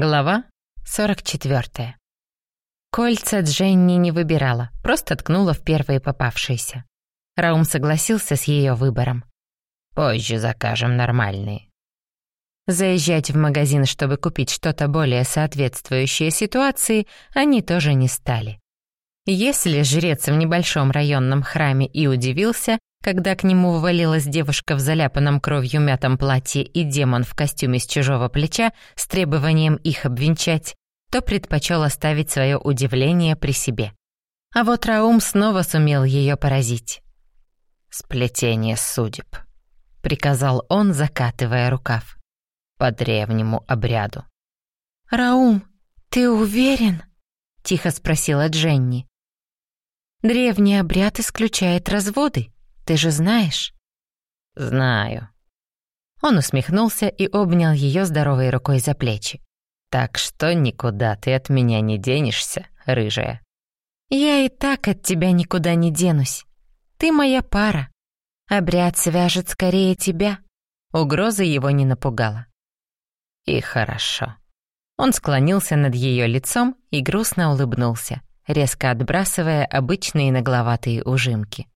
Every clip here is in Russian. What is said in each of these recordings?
Глава 44. Кольца Дженни не выбирала, просто ткнула в первые попавшиеся. Раум согласился с ее выбором. «Позже закажем нормальные». Заезжать в магазин, чтобы купить что-то более соответствующее ситуации, они тоже не стали. Если жрец в небольшом районном храме и удивился, когда к нему ввалилась девушка в заляпанном кровью мятом платье и демон в костюме с чужого плеча с требованием их обвенчать, то предпочел оставить свое удивление при себе. А вот Раум снова сумел ее поразить. «Сплетение судеб», — приказал он, закатывая рукав. «По древнему обряду». «Раум, ты уверен?» — тихо спросила Дженни. «Древний обряд исключает разводы», ты же знаешь?» «Знаю». Он усмехнулся и обнял ее здоровой рукой за плечи. «Так что никуда ты от меня не денешься, рыжая». «Я и так от тебя никуда не денусь. Ты моя пара. Обряд свяжет скорее тебя». Угроза его не напугала. «И хорошо». Он склонился над ее лицом и грустно улыбнулся, резко отбрасывая обычные нагловатые ужимки.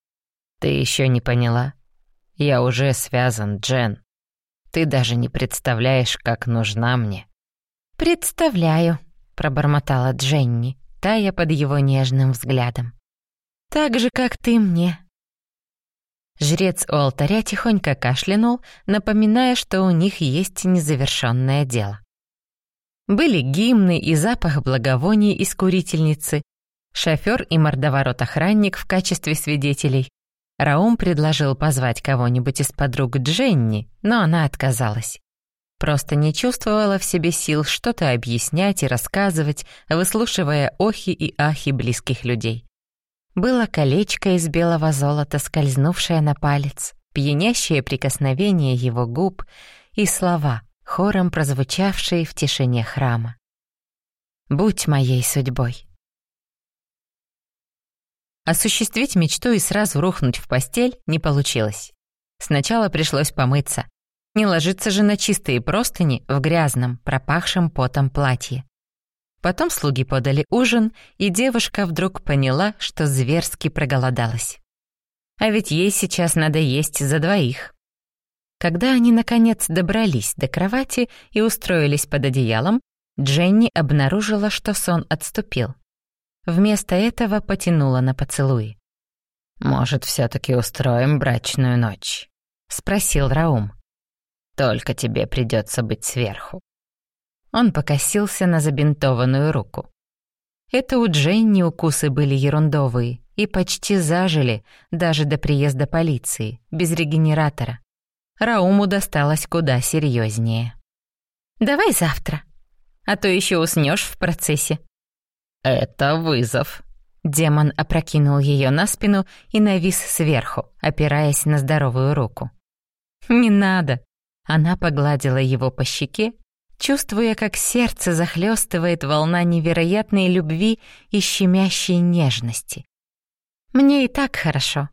Ты еще не поняла? Я уже связан, Джен. Ты даже не представляешь, как нужна мне. Представляю, пробормотала Дженни, тая под его нежным взглядом. Так же, как ты мне. Жрец у алтаря тихонько кашлянул, напоминая, что у них есть незавершенное дело. Были гимны и запах благовоний из курительницы, шофёр и мордоворот-охранник в качестве свидетелей, Раум предложил позвать кого-нибудь из подруг Дженни, но она отказалась. Просто не чувствовала в себе сил что-то объяснять и рассказывать, выслушивая охи и ахи близких людей. Было колечко из белого золота, скользнувшее на палец, пьянящее прикосновение его губ и слова, хором прозвучавшие в тишине храма. «Будь моей судьбой». Осуществить мечту и сразу рухнуть в постель не получилось. Сначала пришлось помыться. Не ложиться же на чистые простыни в грязном, пропахшем потом платье. Потом слуги подали ужин, и девушка вдруг поняла, что зверски проголодалась. А ведь ей сейчас надо есть за двоих. Когда они, наконец, добрались до кровати и устроились под одеялом, Дженни обнаружила, что сон отступил. Вместо этого потянула на поцелуй. «Может, все таки устроим брачную ночь?» — спросил Раум. «Только тебе придется быть сверху». Он покосился на забинтованную руку. Это у Дженни укусы были ерундовые и почти зажили даже до приезда полиции, без регенератора. Рауму досталось куда серьезнее. «Давай завтра, а то еще уснешь в процессе», «Это вызов». Демон опрокинул ее на спину и навис сверху, опираясь на здоровую руку. «Не надо!» Она погладила его по щеке, чувствуя, как сердце захлестывает волна невероятной любви и щемящей нежности. «Мне и так хорошо.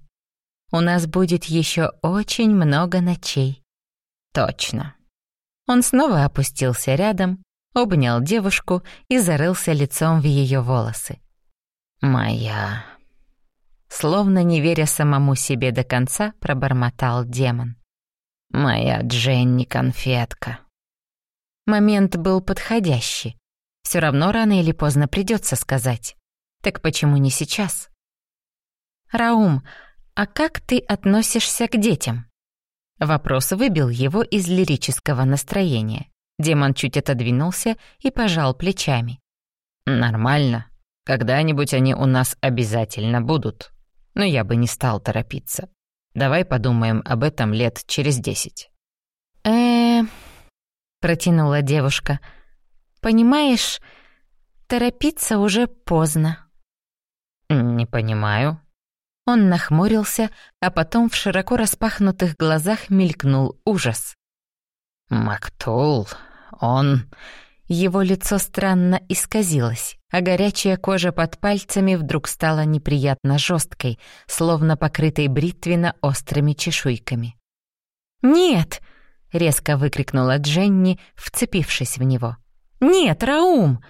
У нас будет еще очень много ночей». «Точно». Он снова опустился рядом, обнял девушку и зарылся лицом в ее волосы. «Моя...» Словно не веря самому себе до конца, пробормотал демон. «Моя Дженни-конфетка». Момент был подходящий. Все равно рано или поздно придется сказать. Так почему не сейчас? «Раум, а как ты относишься к детям?» Вопрос выбил его из лирического настроения. Демон чуть отодвинулся и пожал плечами. «Нормально. Когда-нибудь они у нас обязательно будут. Но я бы не стал торопиться. Давай подумаем об этом лет через десять». э протянула девушка. «Понимаешь, торопиться уже поздно». «Не понимаю». Он нахмурился, а потом в широко распахнутых глазах мелькнул ужас. «Мактул, он...» Его лицо странно исказилось, а горячая кожа под пальцами вдруг стала неприятно жесткой, словно покрытой бритвенно-острыми чешуйками. «Нет!» — резко выкрикнула Дженни, вцепившись в него. «Нет, Раум!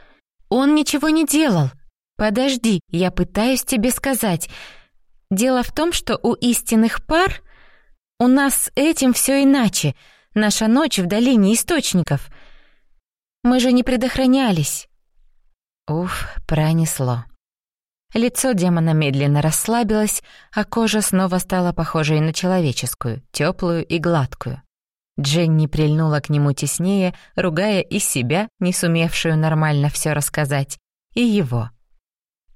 Он ничего не делал! Подожди, я пытаюсь тебе сказать. Дело в том, что у истинных пар у нас с этим все иначе. Наша ночь в долине источников. Мы же не предохранялись». Уф, пронесло. Лицо демона медленно расслабилось, а кожа снова стала похожей на человеческую, теплую и гладкую. Дженни прильнула к нему теснее, ругая и себя, не сумевшую нормально все рассказать, и его.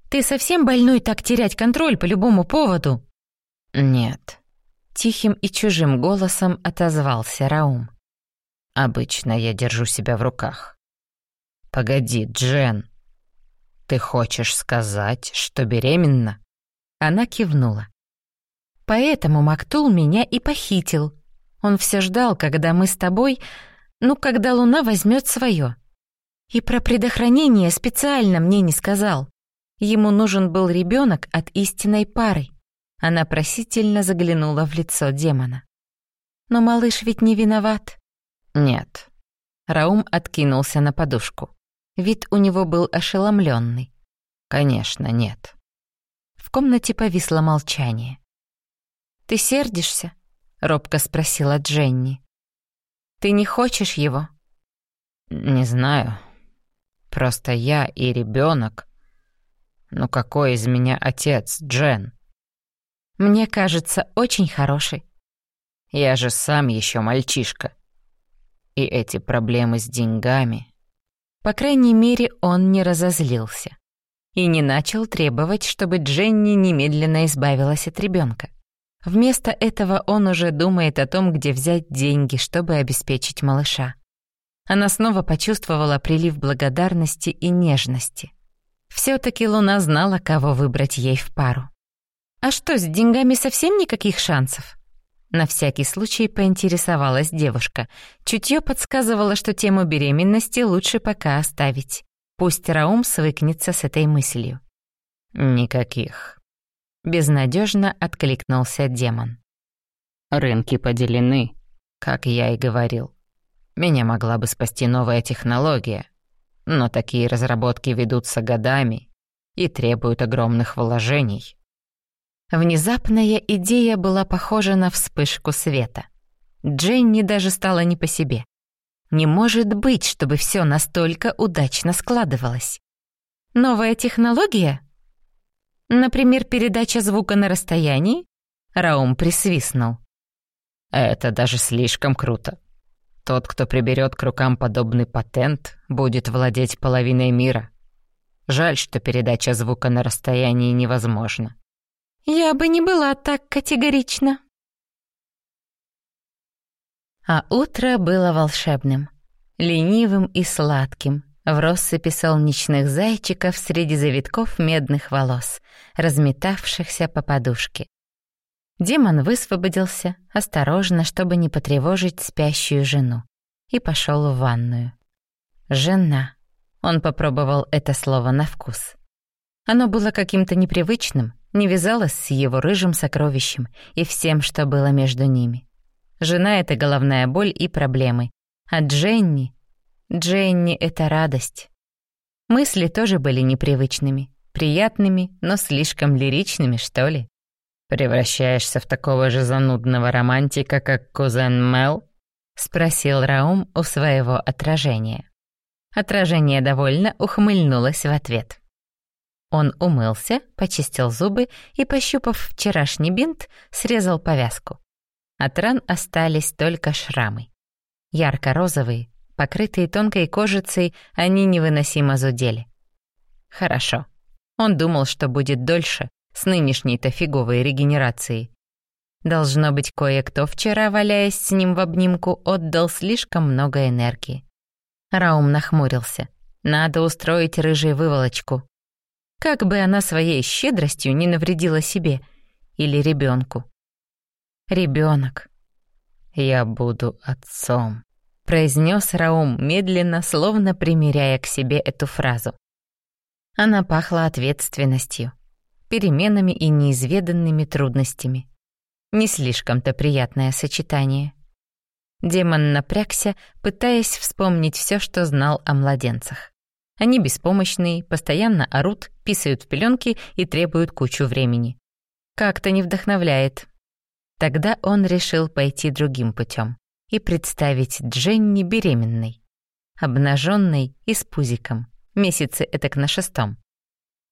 «Ты совсем больной так терять контроль по любому поводу?» «Нет», — тихим и чужим голосом отозвался Раум. «Обычно я держу себя в руках». «Погоди, Джен», «Ты хочешь сказать, что беременна?» Она кивнула. «Поэтому Мактул меня и похитил. Он все ждал, когда мы с тобой... Ну, когда Луна возьмет свое. И про предохранение специально мне не сказал. Ему нужен был ребенок от истинной пары. Она просительно заглянула в лицо демона. «Но малыш ведь не виноват». «Нет». Раум откинулся на подушку. Вид у него был ошеломленный. «Конечно, нет». В комнате повисло молчание. «Ты сердишься?» — робко спросила Дженни. «Ты не хочешь его?» «Не знаю. Просто я и ребенок. Ну какой из меня отец, Джен?» «Мне кажется, очень хороший». «Я же сам еще мальчишка. И эти проблемы с деньгами...» По крайней мере, он не разозлился. И не начал требовать, чтобы Дженни немедленно избавилась от ребенка. Вместо этого он уже думает о том, где взять деньги, чтобы обеспечить малыша. Она снова почувствовала прилив благодарности и нежности. все таки Луна знала, кого выбрать ей в пару. А что, с деньгами совсем никаких шансов? На всякий случай поинтересовалась девушка. Чутье подсказывало, что тему беременности лучше пока оставить. Пусть Раум свыкнется с этой мыслью. «Никаких», — безнадежно откликнулся демон. «Рынки поделены, как я и говорил. Меня могла бы спасти новая технология, но такие разработки ведутся годами и требуют огромных вложений. Внезапная идея была похожа на вспышку света. Дженни даже стала не по себе. Не может быть, чтобы все настолько удачно складывалось. Новая технология? Например, передача звука на расстоянии? Раум присвистнул. Это даже слишком круто. Тот, кто приберет к рукам подобный патент, будет владеть половиной мира. Жаль, что передача звука на расстоянии невозможна. Я бы не была так категорична. А утро было волшебным, ленивым и сладким, в россыпи солнечных зайчиков среди завитков медных волос, разметавшихся по подушке. Демон высвободился, осторожно, чтобы не потревожить спящую жену, и пошел в ванную. «Жена». Он попробовал это слово на вкус. Оно было каким-то непривычным, не вязалась с его рыжим сокровищем и всем, что было между ними. Жена — это головная боль и проблемы. А Дженни... Дженни — это радость. Мысли тоже были непривычными, приятными, но слишком лиричными, что ли. «Превращаешься в такого же занудного романтика, как кузен Мел?» — спросил Раум у своего отражения. Отражение довольно ухмыльнулось в ответ. Он умылся, почистил зубы и, пощупав вчерашний бинт, срезал повязку. От ран остались только шрамы. Ярко-розовые, покрытые тонкой кожицей, они невыносимо зудели. Хорошо. Он думал, что будет дольше, с нынешней-то фиговой регенерацией. Должно быть, кое-кто вчера, валяясь с ним в обнимку, отдал слишком много энергии. Раум нахмурился. Надо устроить рыжей выволочку, как бы она своей щедростью не навредила себе или ребенку. Ребенок. «Я буду отцом», — произнес Раум медленно, словно примеряя к себе эту фразу. Она пахла ответственностью, переменами и неизведанными трудностями. Не слишком-то приятное сочетание. Демон напрягся, пытаясь вспомнить все, что знал о младенцах. Они беспомощные, постоянно орут, писают в пеленки и требуют кучу времени. Как-то не вдохновляет. Тогда он решил пойти другим путем и представить Дженни беременной, обнаженной и с пузиком, месяцы этак на шестом.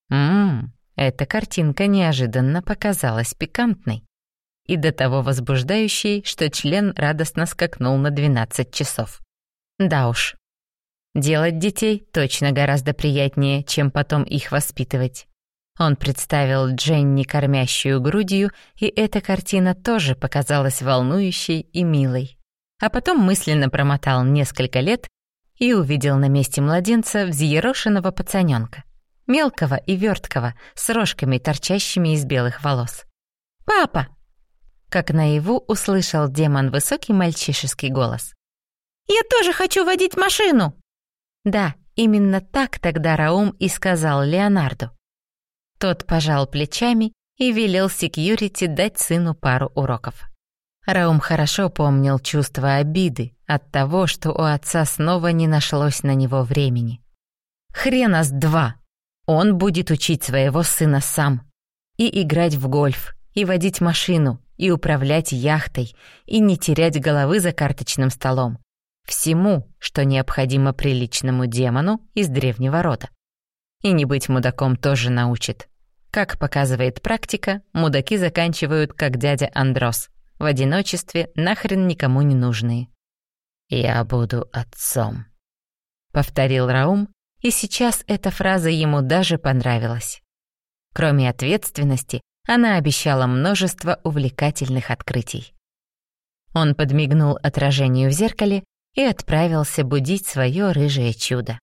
Ммм, эта картинка неожиданно показалась пикантной и до того возбуждающей, что член радостно скакнул на 12 часов. Да уж, делать детей точно гораздо приятнее, чем потом их воспитывать. Он представил Дженни кормящую грудью, и эта картина тоже показалась волнующей и милой. А потом мысленно промотал несколько лет и увидел на месте младенца взъерошенного пацанёнка. Мелкого и верткого, с рожками, торчащими из белых волос. «Папа!» Как наяву услышал демон высокий мальчишеский голос. «Я тоже хочу водить машину!» Да, именно так тогда Раум и сказал Леонарду. Тот пожал плечами и велел секьюрити дать сыну пару уроков. Раум хорошо помнил чувство обиды от того, что у отца снова не нашлось на него времени. Хрена с два! Он будет учить своего сына сам. И играть в гольф, и водить машину, и управлять яхтой, и не терять головы за карточным столом. Всему, что необходимо приличному демону из древнего рода. И не быть мудаком тоже научит. Как показывает практика, мудаки заканчивают как дядя Андрос, в одиночестве нахрен никому не нужные. «Я буду отцом», — повторил Раум, и сейчас эта фраза ему даже понравилась. Кроме ответственности, она обещала множество увлекательных открытий. Он подмигнул отражению в зеркале и отправился будить свое рыжее чудо.